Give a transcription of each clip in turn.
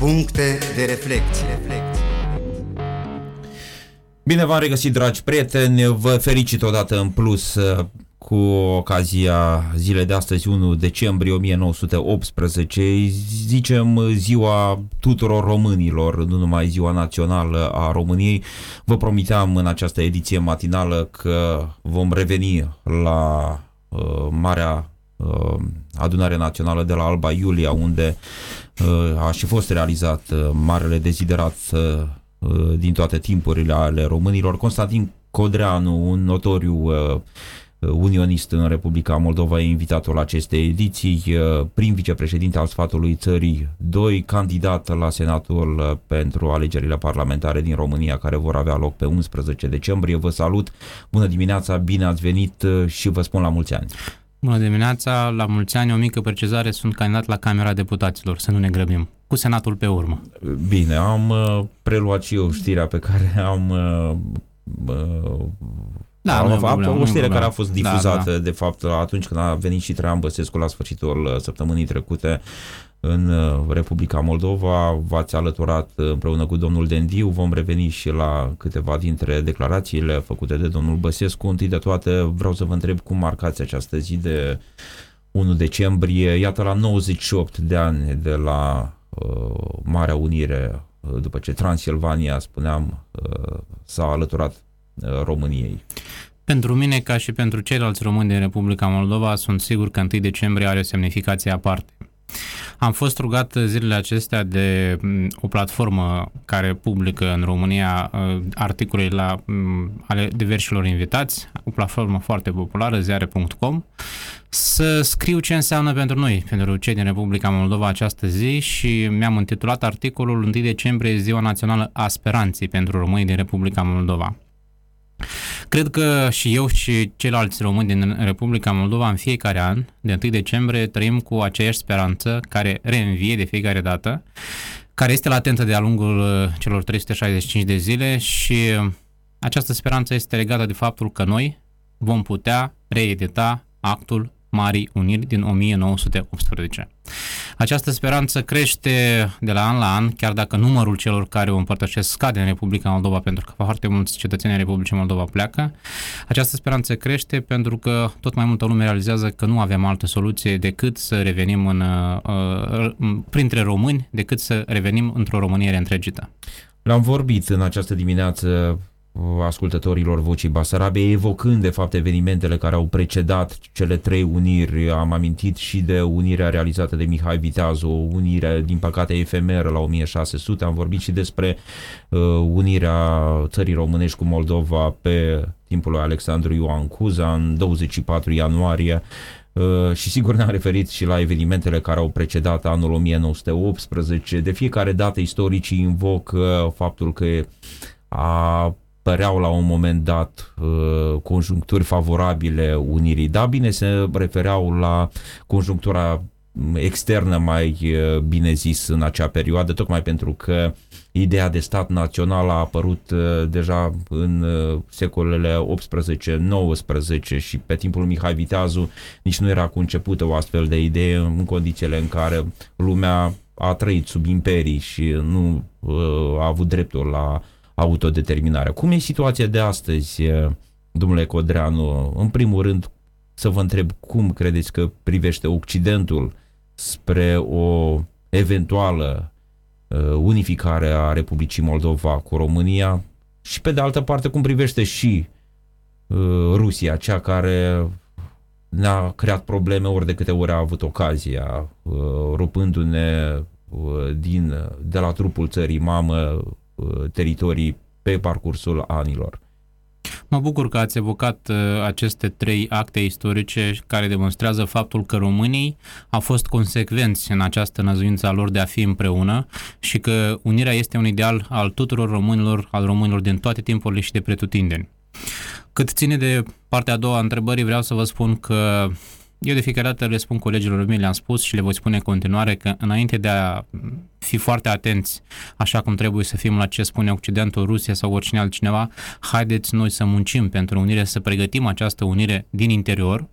Puncte de reflecție. Bine v-am regăsit, dragi prieteni. Vă felicit odată în plus uh, cu ocazia zilei de astăzi, 1 decembrie 1918. Zicem ziua tuturor românilor, nu numai ziua națională a României. Vă promiteam în această ediție matinală că vom reveni la uh, Marea uh, Adunare Națională de la Alba Iulia, unde uh, a și fost realizat uh, marele deziderat uh, din toate timpurile ale românilor. Constantin Codreanu, un notoriu uh, unionist în Republica Moldova, e invitatul acestei ediții, uh, prim vicepreședinte al sfatului țării 2, candidat la Senatul uh, pentru alegerile parlamentare din România, care vor avea loc pe 11 decembrie. Vă salut, bună dimineața, bine ați venit și vă spun la mulți ani. Bună dimineața, la mulți ani, o mică precizare, sunt candidat la Camera Deputaților, să nu ne grăbim, cu Senatul pe urmă. Bine, am uh, preluat și eu știrea pe care am uh, uh, Da, am nu e aflat, problemă, nu o e știre care a problemă. fost Da, difuzată, da. de fapt, atunci când a venit și Traian Băsescu la sfârșitul uh, săptămânii trecute în uh, Republica Moldova. V-ați alăturat uh, împreună cu domnul Dendiu. Vom reveni și la câteva dintre declarațiile făcute de domnul Băsescu. Întâi de toate, vreau să vă întreb cum marcați această zi de 1 decembrie, iată la 98 de ani de la uh, Marea Unire, uh, după ce Transilvania, spuneam, uh, s-a alăturat uh, României. Pentru mine, ca și pentru ceilalți români din Republica Moldova, sunt sigur că 1 decembrie are o semnificație aparte. Am fost rugat zilele acestea de m, o platformă care publică în România uh, articole la, m, ale diversilor invitați, o platformă foarte populară, ziare.com, să scriu ce înseamnă pentru noi, pentru cei din Republica Moldova această zi și mi-am intitulat articolul 1 decembrie, Ziua Națională a Speranței pentru românii din Republica Moldova. Cred că și eu și ceilalți români din Republica Moldova în fiecare an, de 1 decembrie, trăim cu aceeași speranță care reînvie de fiecare dată, care este latentă de-a lungul uh, celor 365 de zile și această speranță este legată de faptul că noi vom putea reedita actul Marii Uniri din 1918. Această speranță crește de la an la an, chiar dacă numărul celor care o împărtășesc scade în Republica Moldova, pentru că foarte mulți cetățeni ai Republicii Moldova pleacă. Această speranță crește pentru că tot mai multă lume realizează că nu avem altă soluție decât să revenim în, uh, uh, printre români, decât să revenim într-o Românie reîntregită. L-am vorbit în această dimineață uh, ascultătorilor Vocii Basarabiei, evocând de fapt evenimentele care au precedat cele trei uniri. Am amintit și de unirea realizată de Mihai Viteazu, o unire din păcate efemeră la 1600. Am vorbit și despre uh, unirea țării românești cu Moldova pe timpul lui Alexandru Ioan Cuza în 24 ianuarie. Uh, și sigur ne-am referit și la evenimentele care au precedat anul 1918. De fiecare dată istoricii invocă faptul că a păreau la un moment dat uh, conjuncturi favorabile unirii. Da, bine, se refereau la conjunctura externă mai uh, bine zis în acea perioadă, tocmai pentru că ideea de stat național a apărut uh, deja în uh, secolele 18-19 și pe timpul lui Mihai Viteazu nici nu era concepută o astfel de idee în condițiile în care lumea a trăit sub imperii și nu uh, a avut dreptul la autodeterminare. Cum e situația de astăzi, eh, domnule Codreanu? În primul rând, să vă întreb cum credeți că privește Occidentul spre o eventuală uh, unificare a Republicii Moldova cu România și pe de altă parte cum privește și uh, Rusia, cea care ne-a creat probleme ori de câte ori a avut ocazia, uh, rupându-ne uh, din, de la trupul țării mamă uh, teritorii pe parcursul anilor. Mă bucur că ați evocat uh, aceste trei acte istorice care demonstrează faptul că românii au fost consecvenți în această năzuință a lor de a fi împreună și că unirea este un ideal al tuturor românilor, al românilor din toate timpurile și de pretutindeni. Cât ține de partea a doua a întrebării, vreau să vă spun că eu de fiecare dată le spun colegilor mei, le-am spus și le voi spune în continuare că înainte de a fi foarte atenți, așa cum trebuie să fim la ce spune Occidentul, Rusia sau oricine altcineva, haideți noi să muncim pentru unire, să pregătim această unire din interior,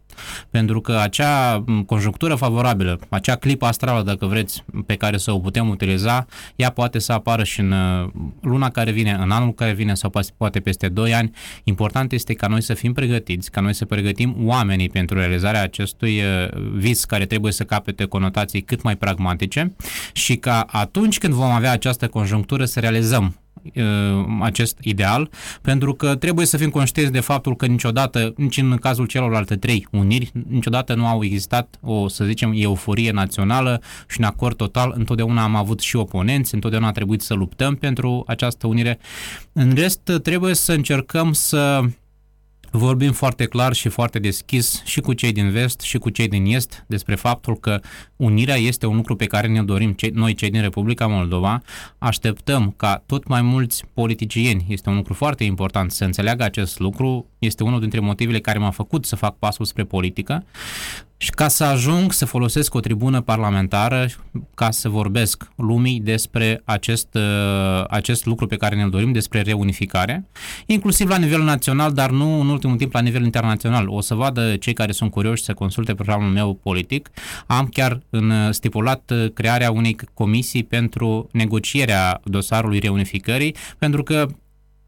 Pentru că acea conjunctură favorabilă, acea clipă astrală, dacă vreți, pe care să o putem utiliza, ea poate să apară și în uh, luna care vine, în anul care vine sau poate peste 2 ani. Important este ca noi să fim pregătiți, ca noi să pregătim oamenii pentru realizarea acestui uh, vis care trebuie să capete conotații cât mai pragmatice și ca atunci când vom avea această conjunctură să realizăm uh, acest ideal, pentru că trebuie să fim conștienți de faptul că niciodată, nici în cazul celorlalte trei uniri, niciodată nu au existat o, să zicem, euforie națională și un acord total. Întotdeauna am avut și oponenți, întotdeauna a trebuit să luptăm pentru această unire. În rest, trebuie să încercăm să Vorbim foarte clar și foarte deschis și cu cei din vest și cu cei din est despre faptul că unirea este un lucru pe care ne dorim cei, noi cei din Republica Moldova. Așteptăm ca tot mai mulți politicieni, este un lucru foarte important să înțeleagă acest lucru, este unul dintre motivele care m-a făcut să fac pasul spre politică. Și ca să ajung să folosesc o tribună parlamentară ca să vorbesc lumii despre acest, uh, acest lucru pe care ne-l dorim, despre reunificare, inclusiv la nivel național, dar nu în ultimul timp la nivel internațional. O să vadă cei care sunt curioși să consulte programul meu politic. Am chiar în uh, stipulat uh, crearea unei comisii pentru negocierea dosarului reunificării, pentru că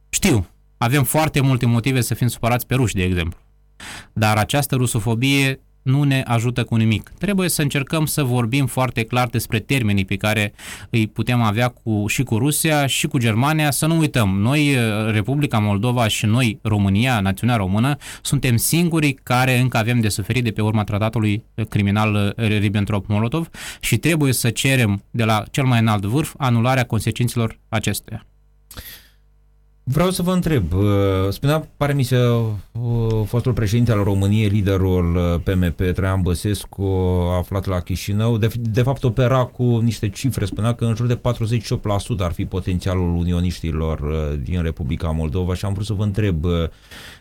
știu, avem foarte multe motive să fim supărați pe ruși, de exemplu. Dar această rusofobie nu ne ajută cu nimic. Trebuie să încercăm să vorbim foarte clar despre termenii pe care îi putem avea cu, și cu Rusia și cu Germania. Să nu uităm, noi, Republica Moldova și noi, România, națiunea română, suntem singurii care încă avem de suferit de pe urma tratatului criminal Ribbentrop-Molotov și trebuie să cerem de la cel mai înalt vârf anularea consecințelor acestuia. Vreau să vă întreb, uh, spunea, pare mi se, uh, fostul președinte al României, liderul PMP, uh, Traian Băsescu, aflat la Chișinău, de, de fapt opera cu niște cifre, spunea că în jur de 48% ar fi potențialul unioniștilor din Republica Moldova și am vrut să vă întreb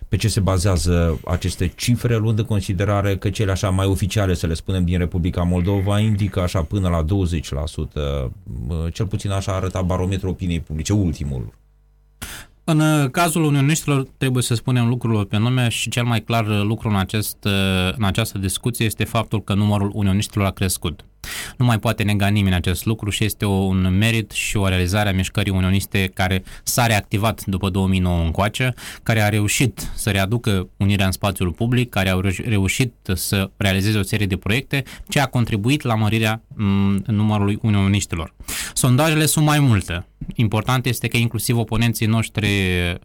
pe ce se bazează aceste cifre, luând în considerare că cele așa mai oficiale, să le spunem, din Republica Moldova, indică așa până la 20%, cel puțin așa arăta barometrul opiniei publice, ultimul în uh, cazul unioniștilor trebuie să spunem lucrurile pe nume și cel mai clar lucru în, acest, uh, în această discuție este faptul că numărul unioniștilor a crescut. Nu mai poate nega nimeni acest lucru și este un merit și o realizare a mișcării unioniste care s-a reactivat după 2009 încoace, care a reușit să readucă unirea în spațiul public, care au reușit să realizeze o serie de proiecte, ce a contribuit la mărirea mm, numărului unioniștilor. Sondajele sunt mai multe. Important este că inclusiv oponenții noștri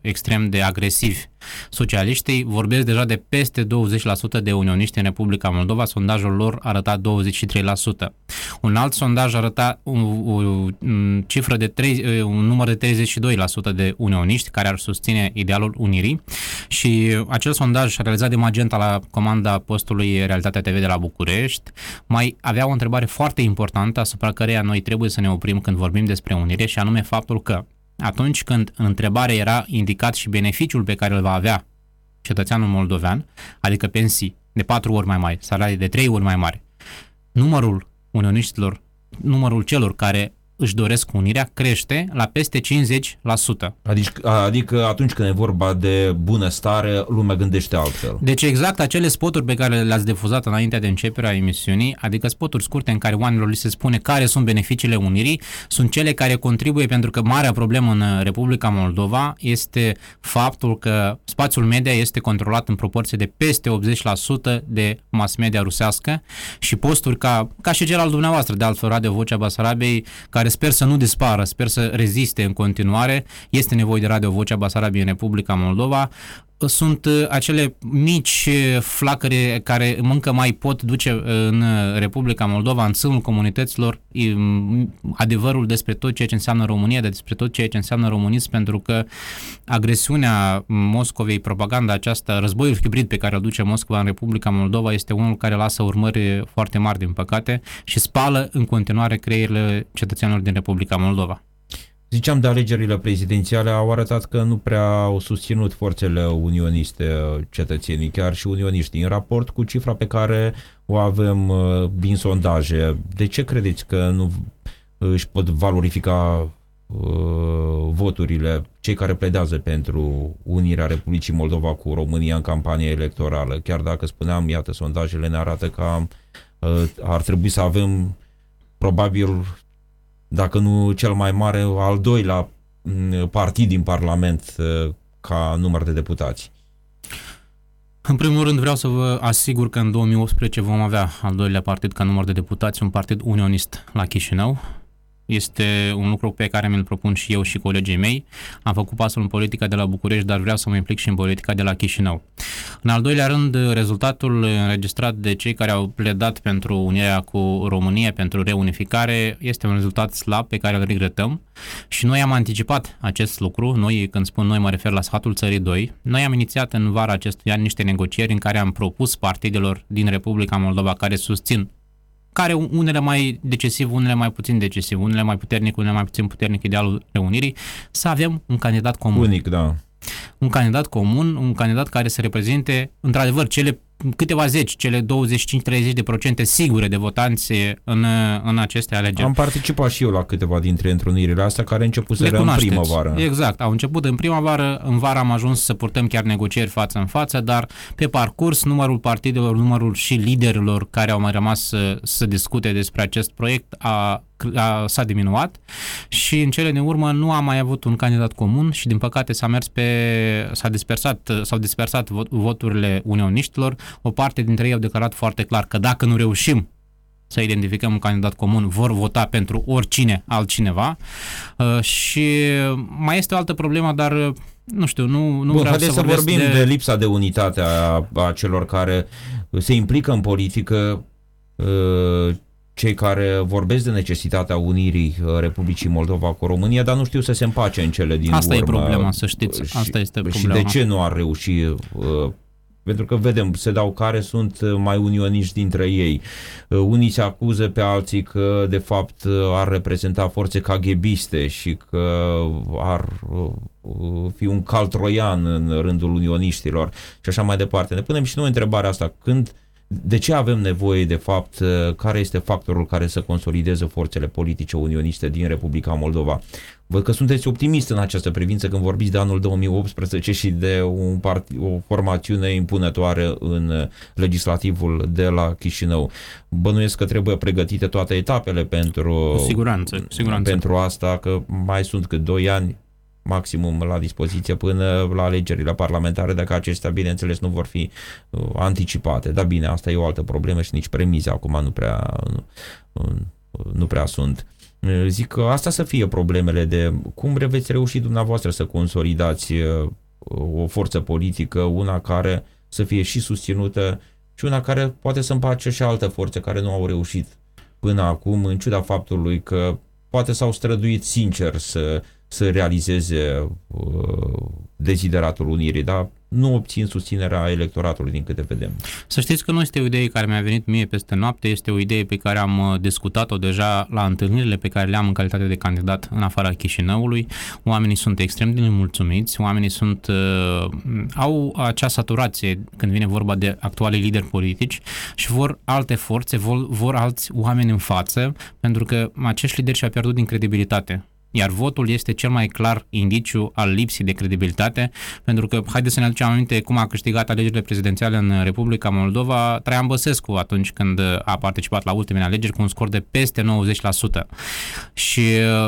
extrem de agresivi socialiștii vorbesc deja de peste 20% de unioniști în Republica Moldova. Sondajul lor arăta 23%. Un alt sondaj arăta o, o, o cifră de 3, un număr de 32% de unioniști care ar susține idealul unirii și acel sondaj realizat de Magenta la comanda postului Realitatea TV de la București mai avea o întrebare foarte importantă asupra căreia noi trebuie să ne oprim când vorbim despre unire și anume faptul că atunci când în întrebare era indicat și beneficiul pe care îl va avea cetățeanul moldovean, adică pensii de patru ori mai mari, salarii de trei ori mai mari, numărul unioniștilor, numărul celor care își doresc unirea crește la peste 50%. Adică, adică atunci când e vorba de bunăstare, lumea gândește altfel. Deci exact acele spoturi pe care le-ați difuzat înainte de începerea emisiunii, adică spoturi scurte în care oamenilor li se spune care sunt beneficiile unirii, sunt cele care contribuie pentru că marea problemă în Republica Moldova este faptul că spațiul media este controlat în proporție de peste 80% de mass media rusească și posturi ca, ca și cel al dumneavoastră, de altfel Radio Vocea Basarabiei, care sper să nu dispară, sper să reziste în continuare. Este nevoie de Radio Vocea Basarabie în Republica Moldova sunt uh, acele mici uh, flacăre care încă mai pot duce uh, în Republica Moldova, în sânul comunităților, adevărul despre tot ceea ce înseamnă România, despre tot ceea ce înseamnă românism, pentru că agresiunea Moscovei, propaganda aceasta, războiul hibrid pe care îl duce Moscova în Republica Moldova este unul care lasă urmări foarte mari, din păcate, și spală în continuare creierile cetățenilor din Republica Moldova. Ziceam de alegerile prezidențiale, au arătat că nu prea au susținut forțele unioniste cetățenii, chiar și unioniștii, în raport cu cifra pe care o avem uh, din sondaje. De ce credeți că nu își pot valorifica uh, voturile, cei care pledează pentru unirea Republicii Moldova cu România în campanie electorală. Chiar dacă spuneam, iată, sondajele ne arată că uh, ar trebui să avem probabil, dacă nu cel mai mare, al doilea mm, partid din Parlament uh, ca număr de deputați. În primul rând vreau să vă asigur că în 2018 vom avea al doilea partid ca număr de deputați, un partid unionist la Chișinău. Este un lucru pe care mi-l propun și eu și colegii mei. Am făcut pasul în politica de la București, dar vreau să mă implic și în politica de la Chișinău. În al doilea rând, rezultatul înregistrat de cei care au pledat pentru unirea cu România, pentru reunificare, este un rezultat slab pe care îl regretăm și noi am anticipat acest lucru. Noi, când spun noi, mă refer la sfatul țării 2. Noi am inițiat în vara acestui an niște negocieri în care am propus partidelor din Republica Moldova care susțin care unele mai decisiv, unele mai puțin decisiv, unele mai puternic, unele mai puțin puternic idealul reunirii, să avem un candidat comun. Unic, da. Un candidat comun, un candidat care să reprezinte, într-adevăr, cele câteva zeci, cele 25-30 de procente sigure de votanți în, în aceste alegeri. Am participat și eu la câteva dintre întrunirile astea care început să în primăvară. Exact, au început în primăvară, în vară am ajuns să purtăm chiar negocieri față în față, dar pe parcurs numărul partidelor, numărul și liderilor care au mai rămas să, să discute despre acest proiect a a, s-a diminuat și în cele din urmă nu am mai avut un candidat comun și din păcate s-a mers pe s-a dispersat s-au dispersat voturile unioniștilor. O parte dintre ei au declarat foarte clar că dacă nu reușim să identificăm un candidat comun, vor vota pentru oricine altcineva. Uh, și mai este o altă problemă, dar uh, nu știu, nu, nu Bun, vreau să, să vorbim de... de lipsa de unitate a, a celor care se implică în politică uh, cei care vorbesc de necesitatea unirii uh, Republicii Moldova cu România, dar nu știu să se împace în cele din Asta urmă. e problema, să știți. Asta este problema. Și de ce nu ar reuși? Uh, pentru că vedem, se dau care sunt mai unioniști dintre ei. Uh, unii se acuză pe alții că de fapt ar reprezenta forțe caghebiste și că ar fi un cal troian în rândul unioniștilor și așa mai departe. Ne punem și noi întrebarea asta, când de ce avem nevoie, de fapt, uh, care este factorul care să consolideze forțele politice unioniste din Republica Moldova? Văd că sunteți optimist în această privință când vorbiți de anul 2018 și de un part, o formațiune impunătoare în legislativul de la Chișinău. Bănuiesc că trebuie pregătite toate etapele pentru, cu siguranță, siguranță. pentru asta, că mai sunt cât 2 ani maximum la dispoziție până la alegerile parlamentare, dacă acestea, bineînțeles, nu vor fi uh, anticipate. Dar bine, asta e o altă problemă și nici premize acum nu prea, nu, nu prea sunt. Uh, zic că asta să fie problemele de cum veți reuși dumneavoastră să consolidați uh, o forță politică, una care să fie și susținută și una care poate să împace și alte forțe care nu au reușit până acum, în ciuda faptului că poate s-au străduit sincer să să realizeze uh, dezideratul unirii, dar nu obțin susținerea electoratului din câte vedem. Să știți că nu este o idee care mi-a venit mie peste noapte, este o idee pe care am uh, discutat-o deja la întâlnirile pe care le-am în calitate de candidat în afara Chișinăului. Oamenii sunt extrem de nemulțumiți, oamenii sunt, uh, au acea saturație când vine vorba de actuale lideri politici și vor alte forțe, vor, vor alți oameni în față, pentru că acești lideri și-au pierdut din credibilitate iar votul este cel mai clar indiciu al lipsii de credibilitate, pentru că, haideți să ne aducem aminte cum a câștigat alegerile prezidențiale în Republica Moldova Traian Băsescu atunci când a participat la ultimele alegeri cu un scor de peste 90%. Și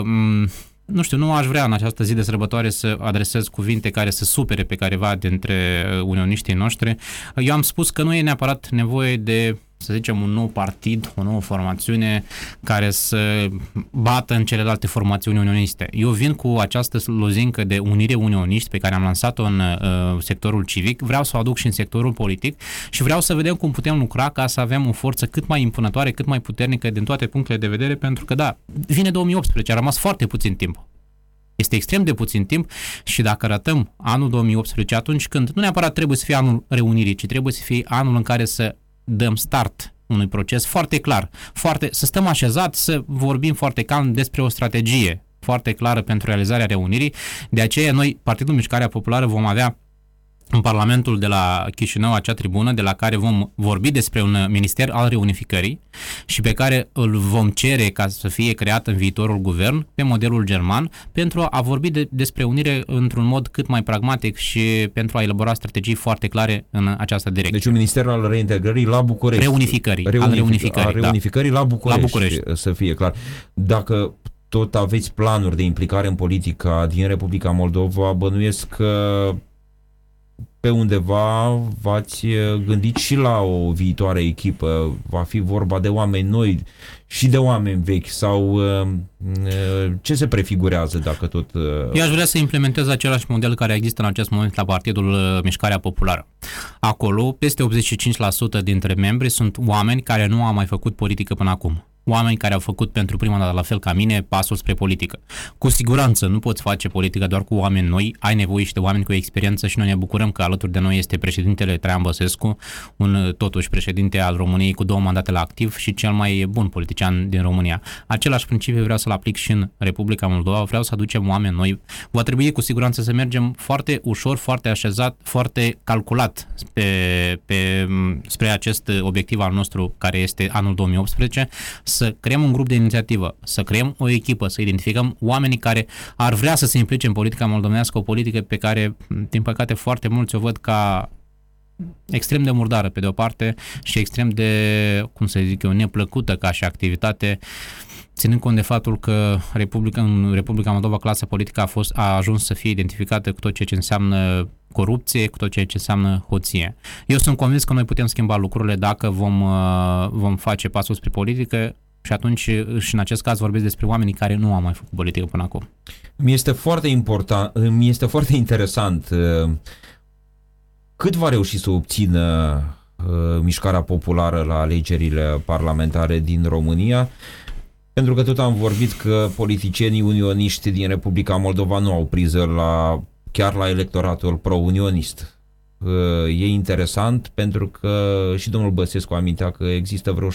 mm, nu știu, nu aș vrea în această zi de sărbătoare să adresez cuvinte care să supere pe careva dintre unioniștii noștri. Eu am spus că nu e neapărat nevoie de să zicem, un nou partid, o nouă formațiune care să bată în celelalte formațiuni unioniste. Eu vin cu această lozincă de unire unioniști pe care am lansat-o în uh, sectorul civic, vreau să o aduc și în sectorul politic și vreau să vedem cum putem lucra ca să avem o forță cât mai impunătoare, cât mai puternică din toate punctele de vedere, pentru că, da, vine 2018, a rămas foarte puțin timp. Este extrem de puțin timp și dacă ratăm anul 2018, atunci când nu neapărat trebuie să fie anul reunirii, ci trebuie să fie anul în care să dăm start unui proces foarte clar, foarte, să stăm așezați, să vorbim foarte calm despre o strategie foarte clară pentru realizarea reunirii. De aceea noi, Partidul Mișcarea Populară, vom avea în Parlamentul de la Chișinău acea tribună de la care vom vorbi despre un minister al reunificării și pe care îl vom cere ca să fie creat în viitorul guvern pe modelul german pentru a vorbi de, despre unire într-un mod cât mai pragmatic și pentru a elabora strategii foarte clare în această direcție. Deci un minister al reintegrării la București. Reunificării. Reunific- al reunificării, al reunificării da. la, București, la București. Să fie clar. Dacă tot aveți planuri de implicare în politica din Republica Moldova, bănuiesc că pe undeva v-ați gândit și la o viitoare echipă? Va fi vorba de oameni noi și de oameni vechi sau ce se prefigurează dacă tot... Eu aș vrea să implementez același model care există în acest moment la Partidul Mișcarea Populară. Acolo, peste 85% dintre membri sunt oameni care nu au mai făcut politică până acum oameni care au făcut pentru prima dată, la fel ca mine, pasul spre politică. Cu siguranță nu poți face politică doar cu oameni noi, ai nevoie și de oameni cu experiență și noi ne bucurăm că alături de noi este președintele Traian Băsescu, un totuși președinte al României cu două mandate la activ și cel mai bun politician din România. Același principiu vreau să-l aplic și în Republica Moldova, vreau să aducem oameni noi. Va trebui cu siguranță să mergem foarte ușor, foarte așezat, foarte calculat pe, pe, spre acest obiectiv al nostru care este anul 2018, să creăm un grup de inițiativă, să creăm o echipă, să identificăm oamenii care ar vrea să se implice în politica moldovenească, o politică pe care, din păcate, foarte mulți o văd ca extrem de murdară pe de o parte și extrem de, cum să zic eu, neplăcută ca și activitate ținând cont de faptul că Republica, în Republica Moldova clasa politică a, fost, a ajuns să fie identificată cu tot ceea ce înseamnă corupție, cu tot ceea ce înseamnă hoție. Eu sunt convins că noi putem schimba lucrurile dacă vom, vom face pasul spre politică și atunci, și în acest caz, vorbesc despre oamenii care nu au mai făcut politică până acum. Mi este foarte important, mi este foarte interesant uh, cât va reuși să obțină uh, mișcarea populară la alegerile parlamentare din România, pentru că tot am vorbit că politicienii unioniști din Republica Moldova nu au priză la, chiar la electoratul pro-unionist e interesant pentru că și domnul Băsescu amintea că există vreo 78%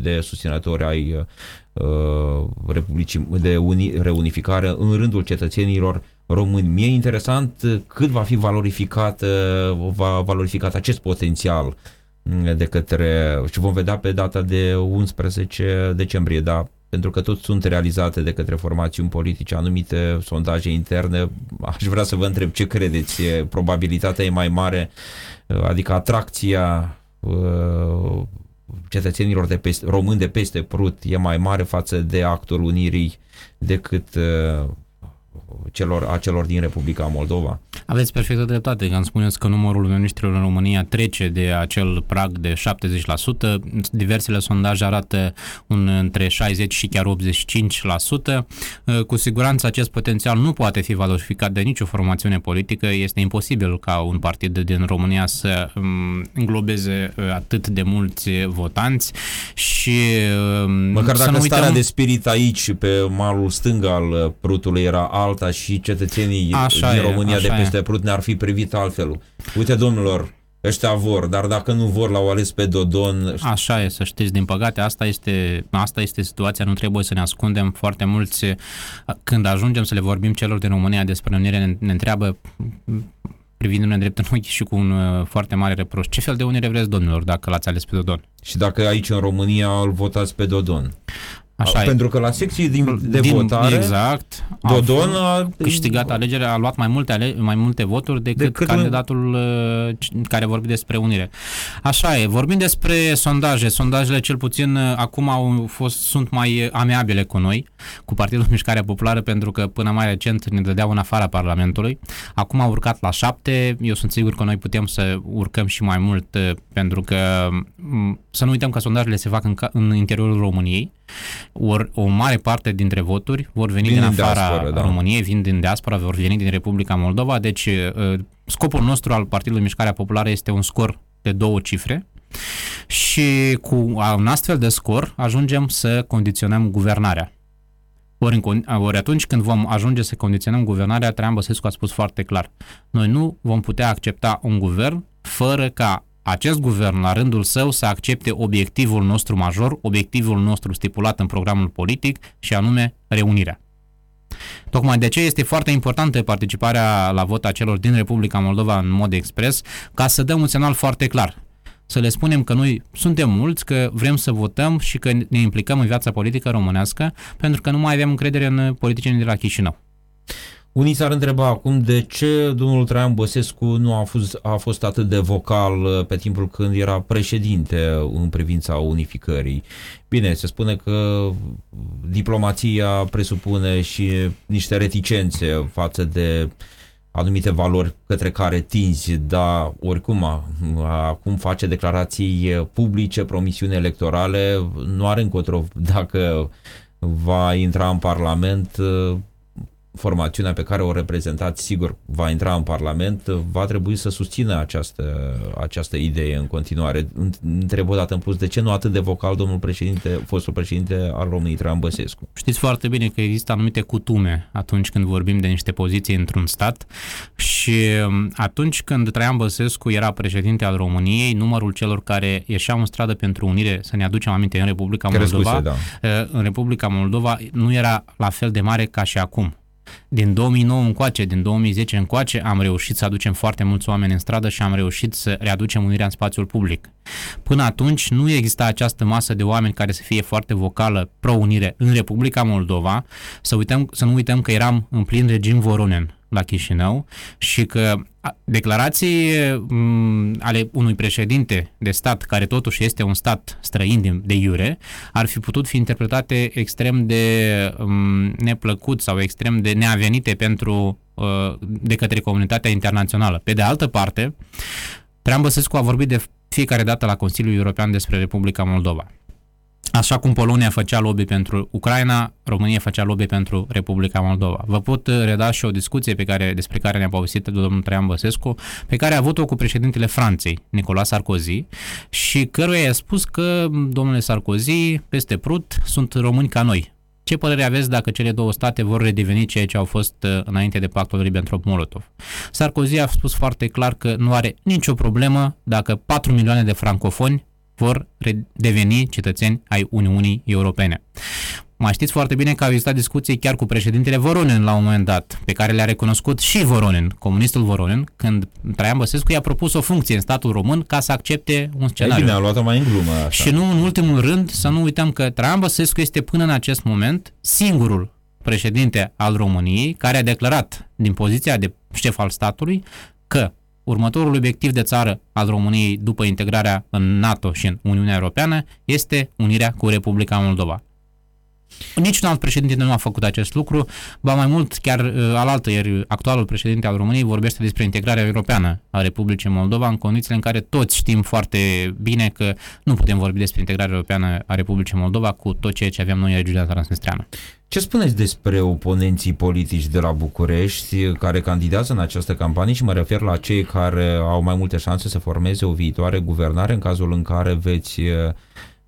de susținători ai uh, Republicii de uni, reunificare în rândul cetățenilor români. Mi-e interesant cât va fi valorificat, va valorificat acest potențial de către și vom vedea pe data de 11 decembrie, da, pentru că tot sunt realizate de către formațiuni politice anumite sondaje interne. Aș vrea să vă întreb ce credeți, probabilitatea e mai mare, adică atracția uh, cetățenilor de peste, români de peste Prut e mai mare față de actul unirii decât uh, celor, a celor din Republica Moldova. Aveți perfectă dreptate când spuneți că numărul unioniștilor în România trece de acel prag de 70%. Diversele sondaje arată un, între 60 și chiar 85%. Cu siguranță acest potențial nu poate fi valorificat de nicio formațiune politică. Este imposibil ca un partid din România să um, înglobeze uh, atât de mulți votanți și um, Măcar dacă uităm... starea de spirit aici pe malul stâng al Prutului era alta și cetățenii așa din e, România de peste e. Prut ne-ar fi privit altfel. Uite, domnilor, ăștia vor, dar dacă nu vor, l-au ales pe Dodon. Așa e, să știți, din păcate, asta este, asta este situația, nu trebuie să ne ascundem. Foarte mulți, când ajungem să le vorbim celor din România despre unire, ne, ne întreabă privindu-ne drept în ochi și cu un uh, foarte mare reproș. Ce fel de unire vreți, domnilor, dacă l-ați ales pe Dodon? Și dacă aici în România îl votați pe Dodon? Așa Pentru că la secții din, de din, votare exact, Dodon a câștigat alegerea, a luat mai multe, ale, mai multe voturi decât, decât candidatul uh, care vorbi despre unire. Așa e, vorbim despre sondaje. Sondajele cel puțin uh, acum au fost, sunt mai amiabile cu noi, cu Partidul Mișcarea Populară, pentru că până mai recent ne dădeau în afara Parlamentului. Acum au urcat la șapte. Eu sunt sigur că noi putem să urcăm și mai mult, uh, pentru că să nu uităm că sondajele se fac în, în interiorul României ori o mare parte dintre voturi vor veni vin din afara diaspora, da. României, vin din diaspora, vor veni din Republica Moldova, deci uh, scopul nostru al Partidului Mișcarea Populară este un scor de două cifre și cu un astfel de scor ajungem să condiționăm guvernarea. Ori, în, ori atunci când vom ajunge să condiționăm guvernarea, Traian Băsescu a spus foarte clar, noi nu vom putea accepta un guvern fără ca acest guvern, la rândul său, să accepte obiectivul nostru major, obiectivul nostru stipulat în programul politic, și anume reunirea. Tocmai de aceea este foarte importantă participarea la vot a celor din Republica Moldova în mod expres, ca să dăm un semnal foarte clar. Să le spunem că noi suntem mulți, că vrem să votăm și că ne implicăm în viața politică românească, pentru că nu mai avem încredere în politicienii de la Chișinău. Unii s-ar întreba acum de ce domnul Traian Băsescu nu a fost, a fost atât de vocal uh, pe timpul când era președinte în privința unificării. Bine, se spune că diplomația presupune și niște reticențe față de anumite valori către care tinzi, dar oricum acum face declarații publice, promisiuni electorale, nu are încotro dacă va intra în Parlament formațiunea pe care o reprezentați, sigur, va intra în Parlament, va trebui să susțină această, această idee în continuare. Întreb o dată în plus, de ce nu atât de vocal domnul președinte, fostul președinte al României, Traian Băsescu? Știți foarte bine că există anumite cutume atunci când vorbim de niște poziții într-un stat și um, atunci când Traian Băsescu era președinte al României, numărul celor care ieșeau în stradă pentru unire, să ne aducem aminte, în Republica Moldova, da. Uh, în Republica Moldova nu era la fel de mare ca și acum. Din 2009 încoace, din 2010 încoace, am reușit să aducem foarte mulți oameni în stradă și am reușit să readucem unirea în spațiul public. Până atunci nu exista această masă de oameni care să fie foarte vocală pro-unire în Republica Moldova. Să, uităm, să nu uităm că eram în plin regim Voronen la Chișinău și că declarații m, ale unui președinte de stat, care totuși este un stat străin de, de iure, ar fi putut fi interpretate extrem de m, neplăcut sau extrem de neavenite pentru uh, de către comunitatea internațională. Pe de altă parte, Traian Băsescu a vorbit de fiecare dată la Consiliul European despre Republica Moldova. Așa cum Polonia făcea lobby pentru Ucraina, România făcea lobby pentru Republica Moldova. Vă pot uh, reda și o discuție pe care, despre care ne-a povestit domnul Traian Băsescu, pe care a avut-o cu președintele Franței, Nicolas Sarkozy, și căruia i-a spus că, domnule Sarkozy, peste Prut, sunt români ca noi. Ce părere aveți dacă cele două state vor redeveni ceea ce au fost uh, înainte de pactul Ribbentrop-Molotov? Sarkozy a spus foarte clar că nu are nicio problemă dacă 4 milioane de francofoni vor deveni cetățeni ai Uniunii Europene. Mai știți foarte bine că au existat discuții chiar cu președintele Voronin la un moment dat, pe care le-a recunoscut și Voronin, comunistul Voronin, când Traian Băsescu i-a propus o funcție în statul român ca să accepte un scenariu. Ei bine, a luat-o mai în glumă așa. Și nu în ultimul rând, să nu uităm că Traian Băsescu este până în acest moment singurul președinte al României care a declarat din poziția de șef al statului că următorul obiectiv de țară al României după integrarea în NATO și în Uniunea Europeană este unirea cu Republica Moldova. Niciun alt președinte nu a făcut acest lucru, ba mai mult, chiar uh, alaltă ieri, actualul președinte al României vorbește despre integrarea europeană a Republicii Moldova în condițiile în care toți știm foarte bine că nu putem vorbi despre integrarea europeană a Republicii Moldova cu tot ceea ce avem noi în regiunea transnistreană. Ce spuneți despre oponenții politici de la București care candidează în această campanie și mă refer la cei care au mai multe șanse să formeze o viitoare guvernare în cazul în care veți uh,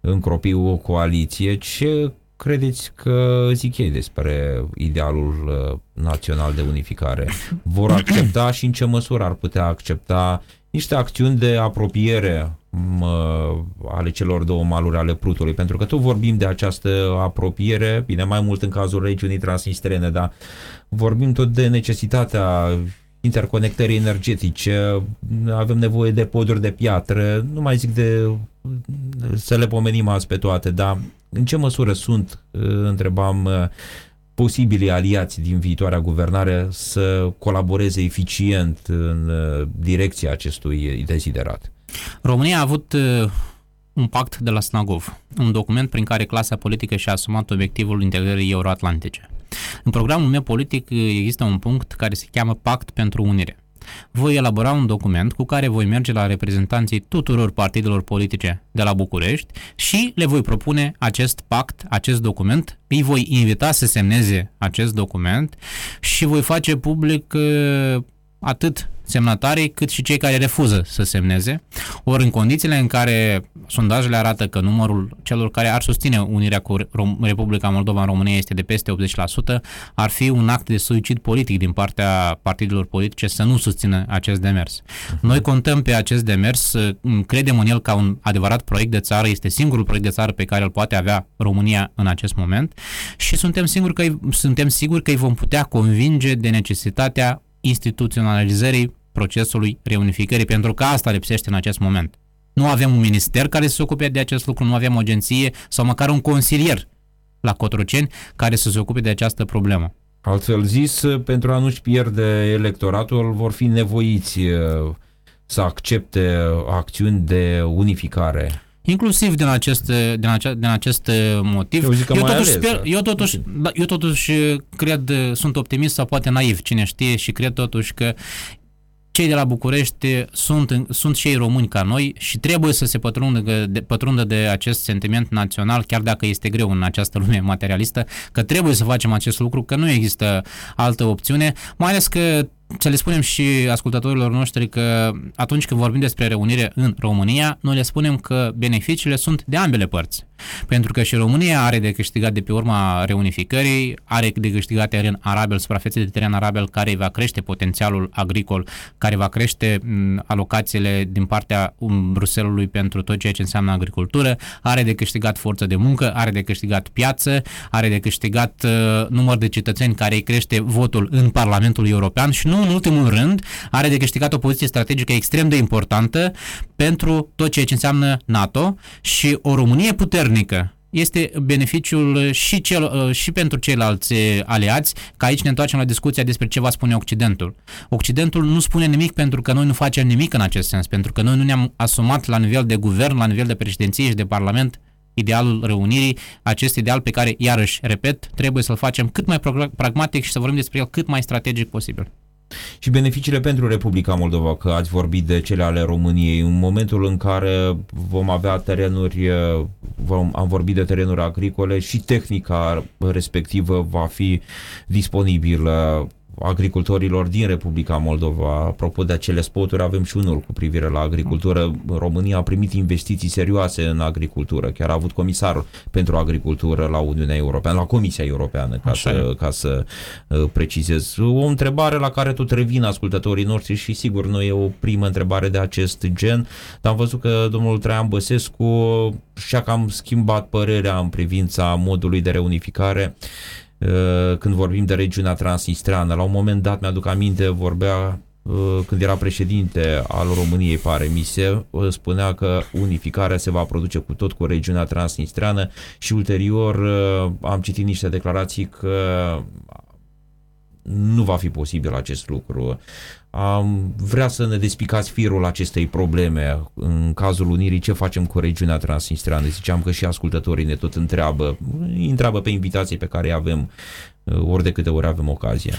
încropi o coaliție? Ce credeți că zic ei despre idealul uh, național de unificare? Vor accepta și în ce măsură ar putea accepta niște acțiuni de apropiere mă, ale celor două maluri ale Prutului, pentru că tot vorbim de această apropiere, bine, mai mult în cazul regiunii transnistrene, dar vorbim tot de necesitatea interconectării energetice, avem nevoie de poduri de piatră, nu mai zic de să le pomenim azi pe toate, dar în ce măsură sunt, întrebam, posibili aliați din viitoarea guvernare să colaboreze eficient în direcția acestui deziderat? România a avut un pact de la Snagov, un document prin care clasa politică și-a asumat obiectivul integrării euroatlantice. În programul meu politic există un punct care se cheamă Pact pentru Unire. Voi elabora un document cu care voi merge la reprezentanții tuturor partidelor politice de la București și le voi propune acest pact, acest document, îi voi invita să semneze acest document și voi face public uh, atât semnatarii, cât și cei care refuză să semneze. Ori în condițiile în care sondajele arată că numărul celor care ar susține unirea cu Republica Moldova în România este de peste 80%, ar fi un act de suicid politic din partea partidelor politice să nu susțină acest demers. Noi contăm pe acest demers, credem în el ca un adevărat proiect de țară, este singurul proiect de țară pe care îl poate avea România în acest moment și suntem siguri că, suntem siguri că îi vom putea convinge de necesitatea instituționalizării procesului reunificării, pentru că asta lipsește în acest moment. Nu avem un minister care să se ocupe de acest lucru, nu avem o agenție sau măcar un consilier la Cotroceni care să se ocupe de această problemă. Altfel zis, pentru a nu-și pierde electoratul, vor fi nevoiți uh, să accepte acțiuni de unificare. Inclusiv din acest, din acest, din acest motiv. Eu, zic că eu, totuși, ales, sper, eu, totuși, da, eu totuși cred, sunt optimist sau poate naiv, cine știe, și cred totuși că cei de la București sunt, sunt și ei români ca noi și trebuie să se pătrundă de, pătrundă de acest sentiment național, chiar dacă este greu în această lume materialistă, că trebuie să facem acest lucru, că nu există altă opțiune, mai ales că să le spunem și ascultătorilor noștri că atunci când vorbim despre reunire în România, noi le spunem că beneficiile sunt de ambele părți. Pentru că și România are de câștigat de pe urma reunificării, are de câștigat teren arabel, suprafețe de teren arabel care va crește potențialul agricol, care va crește alocațiile din partea um, Bruselului pentru tot ceea ce înseamnă agricultură, are de câștigat forță de muncă, are de câștigat piață, are de câștigat uh, număr de cetățeni care îi crește votul în Parlamentul European și nu în ultimul rând are de câștigat o poziție strategică extrem de importantă pentru tot ceea ce înseamnă NATO și o Românie puternică puternică este beneficiul și, cel, și pentru ceilalți aliați, că aici ne întoarcem la discuția despre ce va spune Occidentul. Occidentul nu spune nimic pentru că noi nu facem nimic în acest sens, pentru că noi nu ne-am asumat la nivel de guvern, la nivel de președinție și de parlament idealul reunirii, acest ideal pe care, iarăși, repet, trebuie să-l facem cât mai pragmatic și să vorbim despre el cât mai strategic posibil. Și beneficiile pentru Republica Moldova, că ați vorbit de cele ale României, în momentul în care vom avea terenuri, vom, am vorbit de terenuri agricole și tehnica respectivă va fi disponibilă agricultorilor din Republica Moldova. Apropo de acele spoturi, avem și unul cu privire la agricultură. România a primit investiții serioase în agricultură. Chiar a avut comisar pentru agricultură la Uniunea Europeană, la Comisia Europeană, ca să, ca să uh, precizez. O întrebare la care tot revin ascultătorii noștri și sigur nu e o primă întrebare de acest gen, dar am văzut că domnul Traian Băsescu și-a cam schimbat părerea în privința modului de reunificare Uh, când vorbim de regiunea transnistreană. La un moment dat, mi-aduc aminte, vorbea uh, când era președinte al României, pare mi se, uh, spunea că unificarea se va produce cu tot cu regiunea transnistreană și ulterior am citit niște declarații că nu va fi posibil acest lucru. Am vrea să ne despicați firul acestei probleme. În cazul Unirii, ce facem cu regiunea Transnistreană? Ziceam că și ascultătorii ne tot întreabă, îi întreabă pe invitații pe care îi avem ori de câte ori avem ocazia.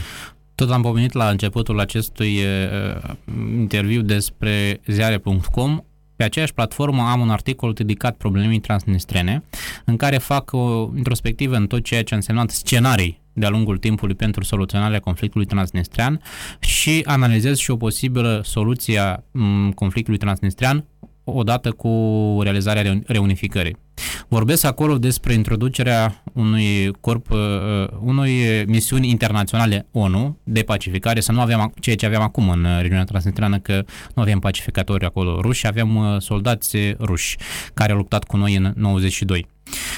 Tot am pomenit la începutul acestui uh, interviu despre ziare.com. Pe aceeași platformă am un articol dedicat problemei transnistrene, în care fac o introspectivă în tot ceea ce a însemnat scenarii de-a lungul timpului pentru soluționarea conflictului transnistrean și analizez și o posibilă soluție a conflictului transnistrean odată cu realizarea reunificării. Vorbesc acolo despre introducerea unui corp, uh, unui misiuni internaționale ONU de pacificare, să nu avem ceea ce aveam acum în regiunea transnistreană, că nu avem pacificatori acolo ruși, avem uh, soldați ruși care au luptat cu noi în 92.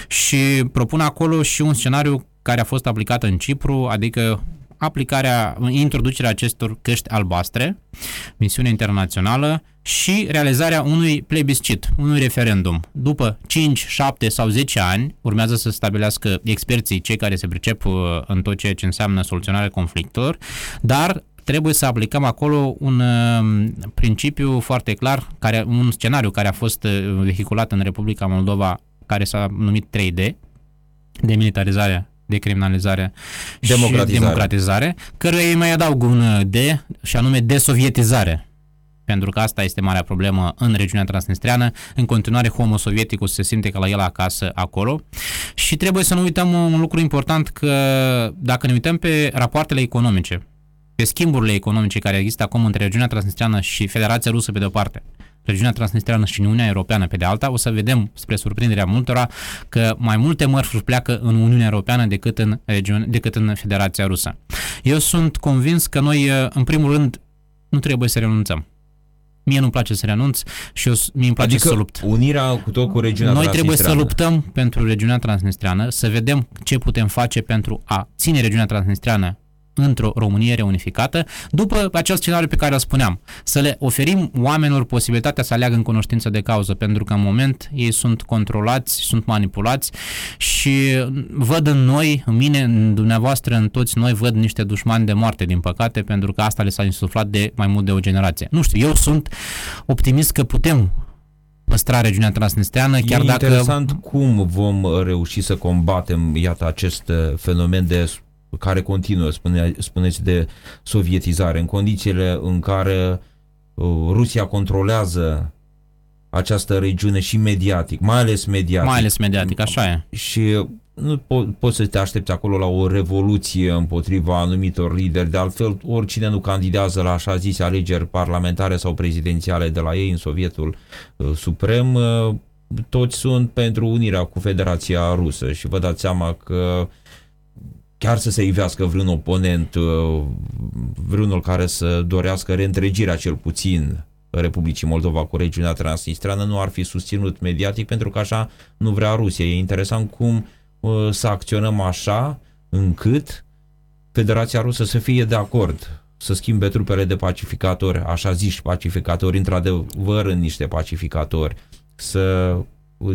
Și propun acolo și un scenariu care a fost aplicată în Cipru, adică aplicarea, introducerea acestor căști albastre, misiune internațională și realizarea unui plebiscit, unui referendum. După 5, 7 sau 10 ani urmează să stabilească experții, cei care se pricep uh, în tot ceea ce înseamnă soluționarea conflictelor, dar trebuie să aplicăm acolo un uh, principiu foarte clar, care, un scenariu care a fost uh, vehiculat în Republica Moldova, care s-a numit 3D, demilitarizare decriminalizare democratizare. și democratizare, căruia îi mai adaug un uh, D și anume desovietizare. Pentru că asta este marea problemă în regiunea transnistreană. În continuare, homo sovieticul se simte ca la el acasă acolo. Și trebuie să nu uităm un lucru important că dacă ne uităm pe rapoartele economice pe schimburile economice care există acum între regiunea transnistreană și Federația Rusă pe de-o parte, regiunea transnistreană și Uniunea Europeană pe de alta, o să vedem, spre surprinderea multora, că mai multe mărfuri pleacă în Uniunea Europeană decât în, regiune, decât în Federația Rusă. Eu sunt convins că noi, în primul rând, nu trebuie să renunțăm. Mie nu-mi place să renunț și eu, mie îmi place adică să lupt. unirea cu tot cu regiunea Noi trebuie să luptăm pentru regiunea transnistreană, să vedem ce putem face pentru a ține regiunea transnistreană într-o Românie reunificată, după acel scenariu pe care îl spuneam, să le oferim oamenilor posibilitatea să aleagă în cunoștință de cauză, pentru că în moment ei sunt controlați, sunt manipulați și văd în noi, în mine, în dumneavoastră, în toți noi, văd niște dușmani de moarte, din păcate, pentru că asta le s-a insuflat de mai mult de o generație. Nu știu, eu sunt optimist că putem păstra regiunea transnistreană, chiar e dacă... interesant cum vom reuși să combatem, iată, acest fenomen de care continuă, spune, spuneți, de sovietizare, în condițiile în care uh, Rusia controlează această regiune și mediatic, mai ales mediatic. Mai ales mediatic, așa e. Și nu po- poți să te aștepți acolo la o revoluție împotriva anumitor lideri, de altfel oricine nu candidează la așa zise alegeri parlamentare sau prezidențiale de la ei în Sovietul uh, Suprem, uh, toți sunt pentru unirea cu Federația Rusă și vă dați seama că uh, chiar să se ivească vreun oponent, uh, vreunul care să dorească reîntregirea cel puțin Republicii Moldova cu regiunea transnistreană nu ar fi susținut mediatic pentru că așa nu vrea Rusia. E interesant cum uh, să acționăm așa încât Federația Rusă să fie de acord să schimbe trupele de pacificatori, așa ziși pacificatori, într-adevăr în niște pacificatori, să,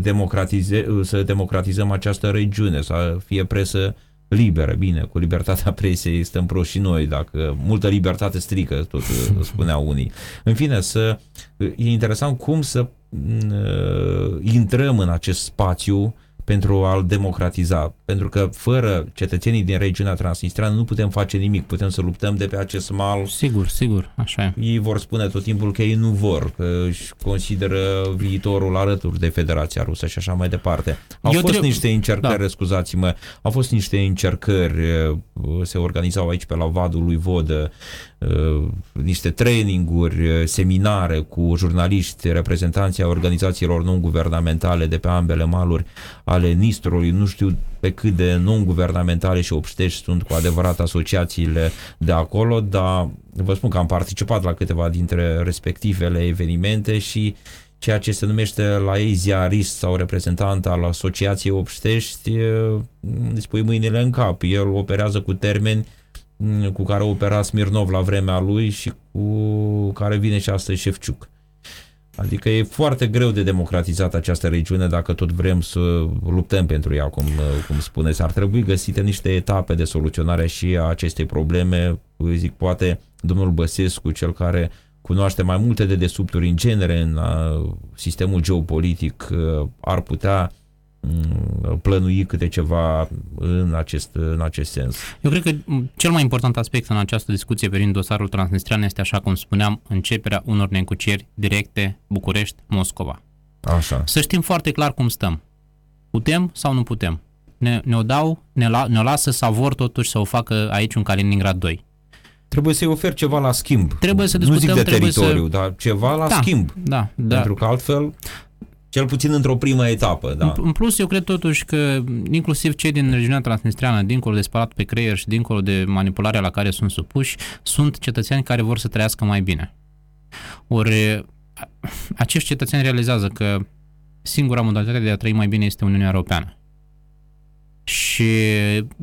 democratize, să democratizăm această regiune, să fie presă uh, liberă, bine, cu libertatea presei stăm proști și noi, dacă multă libertate strică, tot spuneau unii. În fine, să, e interesant cum să uh, intrăm în acest spațiu uh, pentru a-l democratiza. Pentru că fără cetățenii din regiunea Transnistreană nu putem face nimic, putem să luptăm de pe acest mal. Sigur, sigur, așa e. Ei vor spune tot timpul că ei nu vor, că își consideră viitorul alături de Federația Rusă și așa mai departe. Au Eu fost trebuie... niște încercări, da. scuzați-mă, au fost niște încercări, se organizau aici pe la Vadul lui Vodă, Uh, niște traininguri, uh, seminare cu jurnaliști, reprezentanții a organizațiilor non-guvernamentale de pe ambele maluri ale Nistrului, nu știu pe cât de non-guvernamentale și obștești sunt cu adevărat asociațiile de acolo, dar vă spun că am participat la câteva dintre respectivele evenimente și ceea ce se numește la ei ziarist sau reprezentant al asociației obștești, uh, îți pui mâinile în cap. El operează cu termeni Mm, cu care opera Smirnov la vremea lui și cu care vine și astăzi Șefciuc. Adică e foarte greu de democratizat această regiune dacă tot vrem să luptăm pentru ea, cum, cum spuneți. Ar trebui găsite niște etape de soluționare și a acestei probleme. Zic, poate domnul Băsescu, cel care cunoaște mai multe de desubturi în genere în sistemul geopolitic, ar putea Mm, plănui câte ceva în acest, în acest sens. Eu cred că cel mai important aspect în această discuție privind dosarul transnistrian este, așa cum spuneam, începerea unor negocieri directe București-Moscova. Așa. Să știm foarte clar cum stăm. Putem sau nu putem? Ne, ne-o dau, ne, la, ne-o lasă savor totuși să o facă aici un Kaliningrad 2. Trebuie să-i oferi ceva la schimb. Trebuie să discutăm, nu zic de teritoriu, să... dar ceva la da, schimb. Da, da. Pentru că altfel cel puțin într-o primă etapă, da. În plus, eu cred totuși că inclusiv cei din regiunea transnistreană, dincolo de spălat pe creier și dincolo de manipularea la care sunt supuși, sunt cetățeni care vor să trăiască mai bine. Ori acești cetățeni realizează că singura modalitate de a trăi mai bine este Uniunea Europeană. Și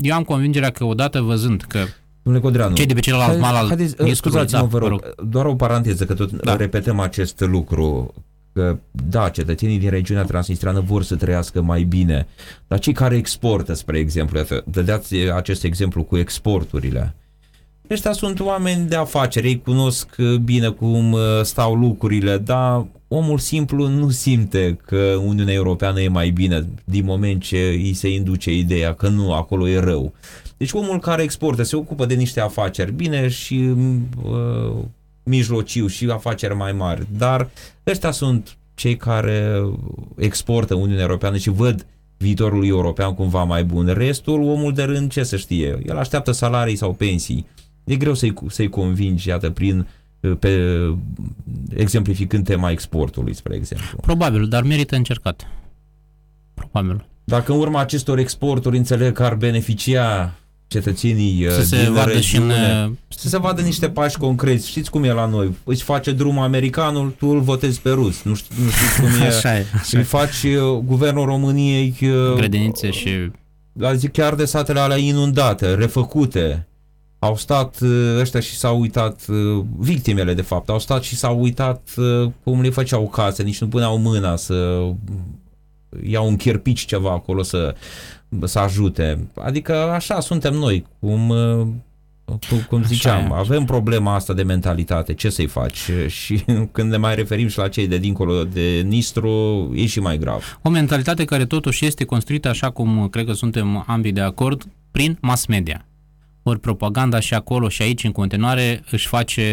eu am convingerea că odată văzând că Domnule Codreanu, cei de pe celălalt mal al scuzați-mă, da, vă rog, doar o paranteză, că tot da. repetăm acest lucru că, da, cetățenii din regiunea transnistreană vor să trăiască mai bine, dar cei care exportă, spre exemplu, dădeați acest exemplu cu exporturile, ăștia sunt oameni de afaceri, ei cunosc bine cum uh, stau lucrurile, dar omul simplu nu simte că Uniunea Europeană e mai bine din moment ce îi se induce ideea că nu, acolo e rău. Deci omul care exportă se ocupă de niște afaceri bine și uh, mijlociu și afaceri mai mari, dar ăștia sunt cei care exportă Uniunea Europeană și văd viitorul european cumva mai bun. Restul, omul de rând, ce să știe? El așteaptă salarii sau pensii. e greu să-i, să-i convingi, iată, prin pe, exemplificând tema exportului, spre exemplu. Probabil, dar merită încercat. Probabil. Dacă în urma acestor exporturi înțeleg că ar beneficia cetățenii să se din vadă regiune, și în... să se vadă niște pași concreți. Știți cum e la noi? Îți face drumul americanul, tu îl votezi pe rus. Nu, știu, nu știți cum e. Așa e. Așa Îi e. faci uh, guvernul României uh, Grădinițe și... la zic chiar de satele alea inundate, refăcute. Au stat uh, ăștia și s-au uitat, uh, victimele de fapt, au stat și s-au uitat uh, cum le făceau case, nici nu puneau mâna să iau un cherpici ceva acolo să, să ajute. Adică așa suntem noi, cum, uh, cum, cum Așa ziceam, e. avem problema asta de mentalitate, ce să-i faci? Și când ne mai referim și la cei de dincolo de Nistru, e și mai grav. O mentalitate care totuși este construită așa cum cred că suntem ambii de acord, prin mass media. Ori propaganda și acolo și aici în continuare își face,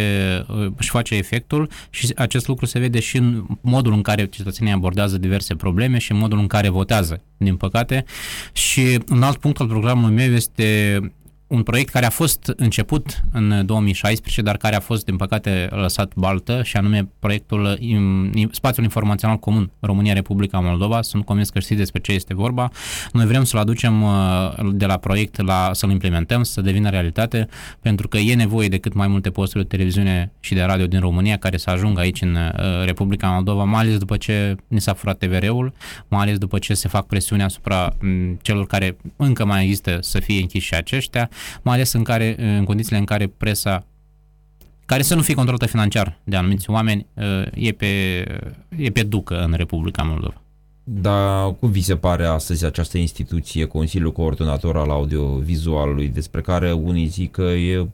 își face efectul și acest lucru se vede și în modul în care cetățenii abordează diverse probleme și în modul în care votează, din păcate. Și un alt punct al programului meu este un proiect care a fost început în 2016, dar care a fost, din păcate, lăsat baltă, și anume proiectul im, Spațiul Informațional Comun România-Republica Moldova. Sunt convins că știți despre ce este vorba. Noi vrem să-l aducem uh, de la proiect la să-l implementăm, să devină realitate, pentru că e nevoie de cât mai multe posturi de televiziune și de radio din România care să ajungă aici în uh, Republica Moldova, mai ales după ce ni s-a furat TVR-ul, mai ales după ce se fac presiuni asupra m, celor care încă mai există să fie închiși și aceștia, mai ales în, care, în condițiile în care presa care să nu fie controlată financiar de anumiți oameni, e pe, e pe ducă în Republica Moldova. Dar cum vi se pare astăzi această instituție, Consiliul Coordonator al Audiovizualului, despre care unii zic că e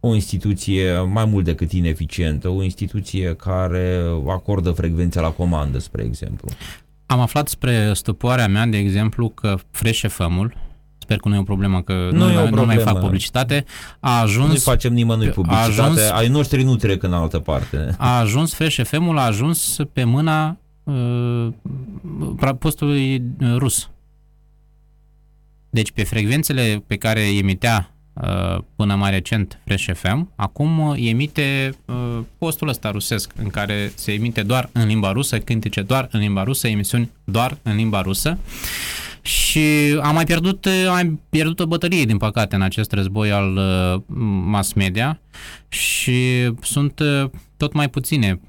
o instituție mai mult decât ineficientă, o instituție care acordă frecvența la comandă, spre exemplu? Am aflat spre stupoarea mea, de exemplu, că Fresh FM-ul, sper că nu e o problemă, că Nu nu, e o nu mai problemă. fac publicitate, a ajuns... Nu facem nimănui a publicitate, ajuns- ai noștri nu trec în altă parte. a ajuns Fresh FM-ul a ajuns pe mâna uh, pra- postului uh, rus. Deci pe frecvențele pe care emitea uh, până mai recent Fresh FM, acum uh, emite uh, postul ăsta rusesc în care se emite doar în limba rusă, cântice doar în limba rusă, emisiuni doar în limba rusă. Și am mai pierdut, uh, am mai pierdut o bătălie, din păcate, în acest război al uh, mass media și sunt uh, tot mai puține.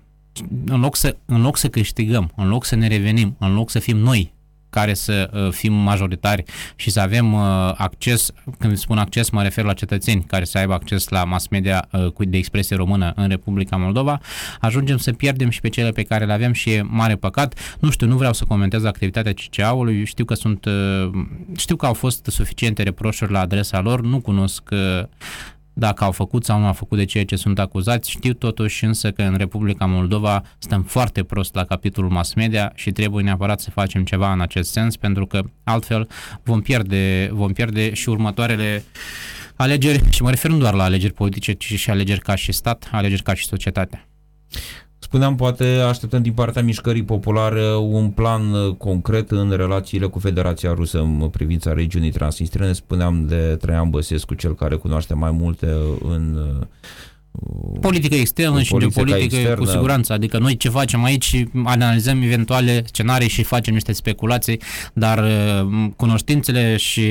În loc, să, în loc să câștigăm, în loc să ne revenim, în loc să fim noi care să uh, fim majoritari și să avem uh, acces, când spun acces mă refer la cetățeni care să aibă acces la mass media uh, cu- de expresie română în Republica Moldova, ajungem să pierdem și pe cele pe care le avem și e mare păcat. Nu știu, nu vreau să comentez activitatea CCA-ului, știu că sunt, uh, știu că au fost suficiente reproșuri la adresa lor, nu cunosc uh, dacă au făcut sau nu au făcut de ceea ce sunt acuzați. Știu totuși însă că în Republica Moldova stăm foarte prost la capitolul mass media și trebuie neapărat să facem ceva în acest sens pentru că altfel vom pierde, vom pierde și următoarele alegeri și mă refer nu doar la alegeri politice, ci și alegeri ca și stat, alegeri ca și societate. Spuneam, poate așteptăm din partea mișcării populare un plan uh, concret în relațiile cu Federația Rusă în privința regiunii Transnistriene. Spuneam de Traian Băsescu, cel care cunoaște mai multe în uh, Politică externă În și politica geopolitică externă. cu siguranță, adică noi ce facem aici, analizăm eventuale scenarii și facem niște speculații, dar uh, cunoștințele și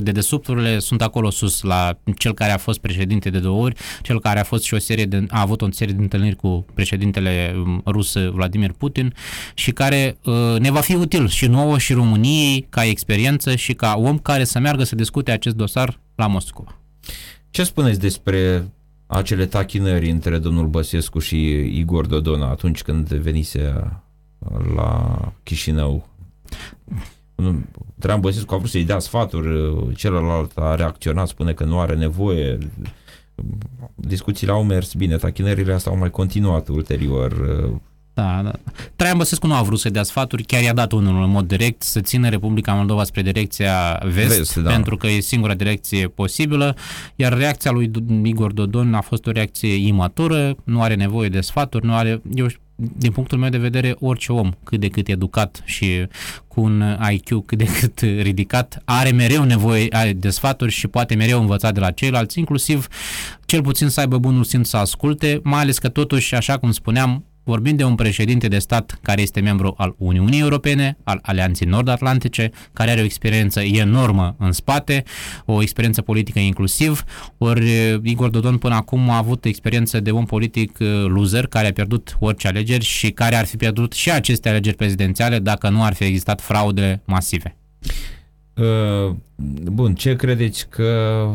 dedesubturile sunt acolo sus la cel care a fost președinte de două ori, cel care a fost și o serie de, a avut o serie de întâlniri cu președintele um, rus Vladimir Putin și care uh, ne va fi util și nouă și României ca experiență și ca om care să meargă să discute acest dosar la Moscova. Ce spuneți despre acele tachinări între domnul Băsescu și Igor Dodon atunci când venise la Chișinău? Traian Băsescu a vrut să-i dea sfaturi, celălalt a reacționat, spune că nu are nevoie. Discuțiile au mers bine, tachinările astea au mai continuat ulterior. Da, da. Traian Băsescu nu a vrut să dea sfaturi, chiar i-a dat unul în mod direct să țină Republica Moldova spre direcția vest, Vest, da. pentru că e singura direcție posibilă, iar reacția lui Du- Igor Dodon a fost o reacție imatură, nu are nevoie de sfaturi, nu are, eu din punctul meu de vedere, orice om cât de cât educat și cu un IQ cât de cât ridicat are mereu nevoie de sfaturi și poate mereu învăța de la ceilalți, inclusiv cel puțin să aibă bunul simț să asculte, mai ales că totuși, așa cum spuneam, Vorbim de un președinte de stat care este membru al Uniunii Europene, al Alianței Nord-Atlantice, care are o experiență enormă în spate, o experiență politică inclusiv, ori eh, Igor Dodon până acum a avut experiență de un politic eh, loser care a pierdut orice alegeri și care ar fi pierdut și aceste alegeri prezidențiale dacă nu ar fi existat fraude masive. Uh, bun, ce credeți că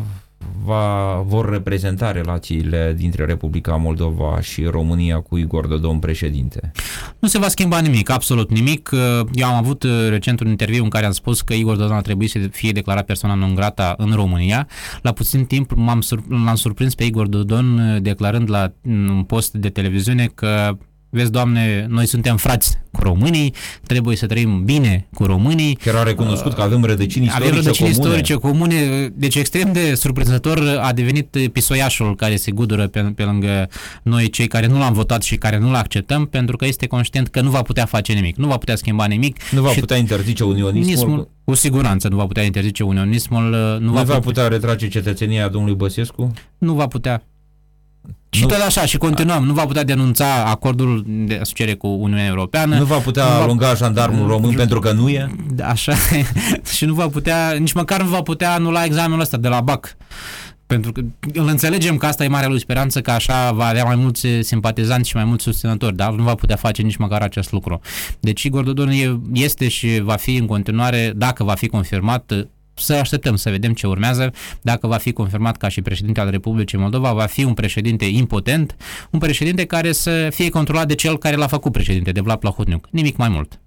va, vor reprezenta relațiile dintre Republica Moldova și România cu Igor Dodon președinte? Nu se va schimba nimic, absolut nimic. Eu am avut uh, recent un interviu în care am spus că Igor Dodon a trebuit să fie declarat persoana non grata în România. La puțin timp m-am sur- l-am surprins pe Igor Dodon uh, declarând la un post de televiziune că Vezi, Doamne, noi suntem frați cu românii, trebuie să trăim bine cu românii. Chiar a recunoscut că avem rădăcini istorice avem rădăcini comune. istorice comune. Deci extrem de surprinzător a devenit pisoiașul care se gudură pe, pe lângă noi, cei care nu l-am votat și care nu l acceptăm, pentru că este conștient că nu va putea face nimic, nu va putea schimba nimic. Nu va putea interzice unionismul. Cu siguranță nu va putea interzice unionismul. Nu, nu va, va putea retrage cetățenia domnului Băsescu? Nu va putea. Și nu. tot așa, și continuăm. Nu va putea denunța acordul de asociere cu Uniunea Europeană. Nu va putea nu alunga va... jandarmul român pentru că nu e? Așa, și nu va putea, nici măcar nu va putea anula examenul ăsta de la BAC. Pentru că îl înțelegem că asta e marea lui speranță, că așa va avea mai mulți simpatizanți și mai mulți susținători, dar nu va putea face nici măcar acest lucru. Deci Igor Dodon este și va fi în continuare, dacă va fi confirmat, să așteptăm să vedem ce urmează. Dacă va fi confirmat ca și președinte al Republicii Moldova, va fi un președinte impotent, un președinte care să fie controlat de cel care l-a făcut președinte, de Vlad Plahotniuc. Nimic mai mult.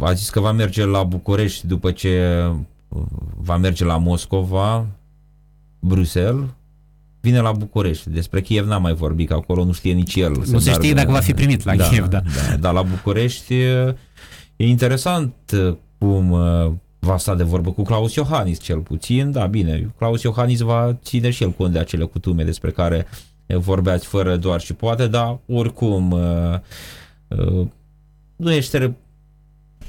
A zis că va merge la București după ce uh, va merge la Moscova, Bruxelles, vine la București. Despre Kiev n-am mai vorbit, că acolo nu știe nici el. Nu se știe dacă va fi primit la da, Kiev, da. da. Dar la București e interesant uh, cum uh, va sta de vorbă cu Claus Iohannis cel puțin, da, bine, Claus Iohannis va ține și el cont de acele cutume despre care vorbeați fără doar și poate, dar oricum uh, uh, nu ești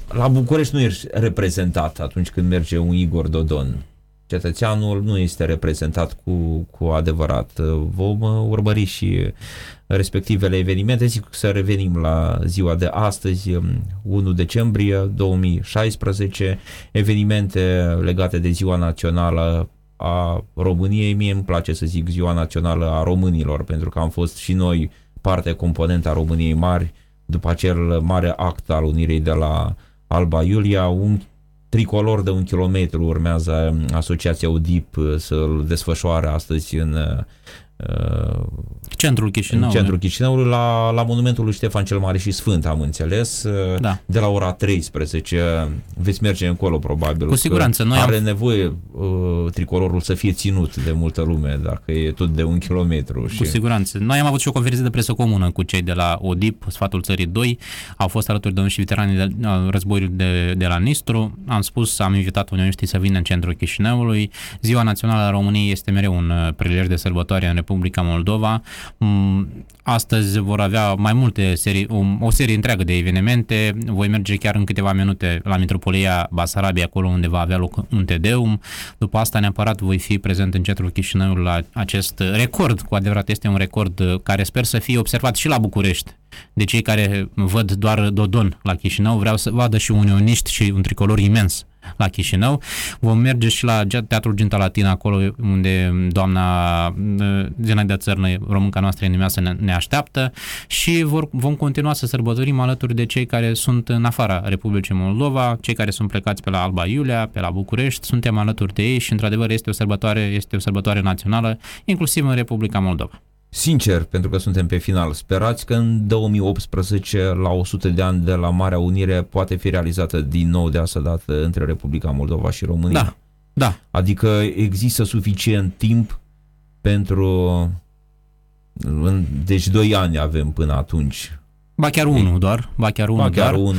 la București nu ești reprezentat atunci când merge un Igor Dodon. Cetățeanul nu este reprezentat cu, cu adevărat. Vom urmări și respectivele evenimente. Zic să revenim la ziua de astăzi, 1 decembrie 2016, evenimente legate de ziua națională a României. Mie îmi place să zic ziua națională a românilor, pentru că am fost și noi parte componentă a României mari, după acel mare act al unirii de la Alba Iulia, un tricolor de un kilometru urmează Asociația UDIP să-l desfășoare astăzi în Centrul Chișinăului. Centrul Chișinăului, la, la monumentul lui Ștefan cel Mare și Sfânt, am înțeles. Da. De la ora 13 veți merge încolo, probabil. Cu siguranță. Noi are am... nevoie uh, tricolorul să fie ținut de multă lume, dacă e tot de un kilometru. Și... Cu siguranță. Noi am avut și o conferință de presă comună cu cei de la ODIP, Sfatul Țării 2. Au fost alături de noi și veteranii de, de războiului de, de la Nistru. Am spus, am invitat unioniștii să vină în centrul Chișinăului. Ziua Națională a României este mereu un uh, prelej de sărbătoare în Republica Moldova. Mm, astăzi vor avea mai multe serii, o, o serie întreagă de evenimente. Voi merge chiar în câteva minute la Metropolia Basarabia, acolo unde va avea loc un tedeum. După asta neapărat voi fi prezent în centrul Chișinăului la acest record, cu adevărat este un record care sper să fie observat și la București de cei care văd doar Dodon la Chișinău, vreau să vadă și unioniști și un tricolor imens la Chișinău. Vom merge și la Teatrul Ginta Latina, acolo unde doamna uh, Zenaida Țărnă, românca noastră inimioasă, ne, ne așteaptă și vor, vom continua să sărbătorim alături de cei care sunt în afara Republicii Moldova, cei care sunt plecați pe la Alba Iulia, pe la București, suntem alături de ei și într-adevăr este o sărbătoare, este o sărbătoare națională, inclusiv în Republica Moldova. Sincer, pentru că suntem pe final, sperați că în 2018, la 100 de ani de la Marea Unire, poate fi realizată din nou de asta dată între Republica Moldova și România? Da, da. Adică există suficient timp pentru... Deci 2 ani avem până atunci. Ba chiar unul doar, ba chiar unul ba chiar doar.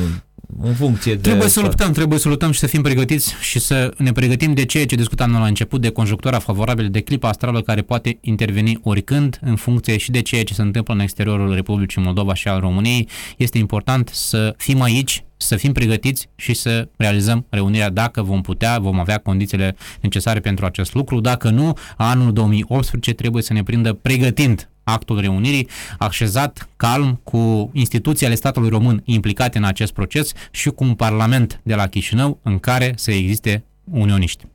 Unul. în funcție de... Trebuie să luptăm, trebuie să luptăm și să fim pregătiți și să ne pregătim de ceea ce discutam la început, de conjunctura favorabilă, de clipa astrală care poate interveni oricând în funcție și de ceea ce se întâmplă în exteriorul Republicii Moldova și al României. Este important să fim aici, să fim pregătiți și să realizăm reunirea dacă vom putea, vom avea condițiile necesare pentru acest lucru. Dacă nu, anul 2018 trebuie să ne prindă pregătind actul reunirii, așezat calm cu instituții ale statului român implicate în acest proces și cu un parlament de la Chișinău în care să existe unioniști.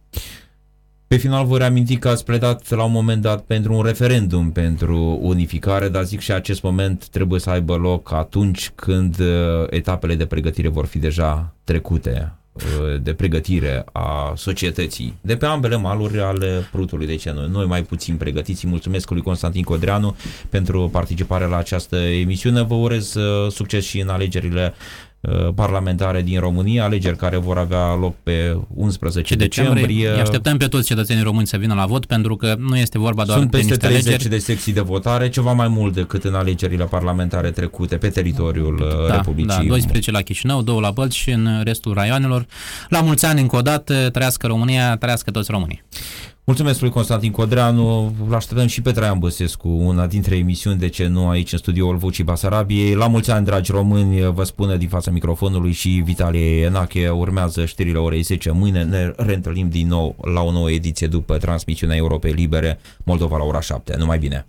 Pe final vă reaminti că ați pledat la un moment dat pentru un referendum pentru unificare, dar zic și acest moment trebuie să aibă loc atunci când uh, etapele de pregătire vor fi deja trecute uh, de pregătire a societății de pe ambele maluri ale Prutului. Deci noi, noi mai puțin pregătiți. Mulțumesc lui Constantin Codreanu pentru participarea la această emisiune. Vă urez uh, succes și în alegerile Uh, parlamentare din România, alegeri care vor avea loc pe 11 decembrie. decembrie. Îi așteptăm pe toți cetățenii români să vină la vot pentru că nu este vorba doar Sunt de peste 30 alegeri. de secții de votare, ceva mai mult decât în alegerile parlamentare trecute pe teritoriul uh, da, Republicii. Da, 12 la Chișinău, 2 la Bălți și în restul raioanelor. La mulți ani încă o dată, trăiască România, trăiască toți românii. Mulțumesc lui Constantin Codreanu, îl așteptăm și pe Traian Băsescu, una dintre emisiuni, de ce nu, aici în studioul Vocii Basarabiei. La mulți ani, dragi români, vă spune din fața microfonului și Vitalie Enache, urmează știrile orei 10. Mâine ne reîntâlnim din nou la o nouă ediție după transmisiunea Europei Libere, Moldova la ora 7. Numai bine!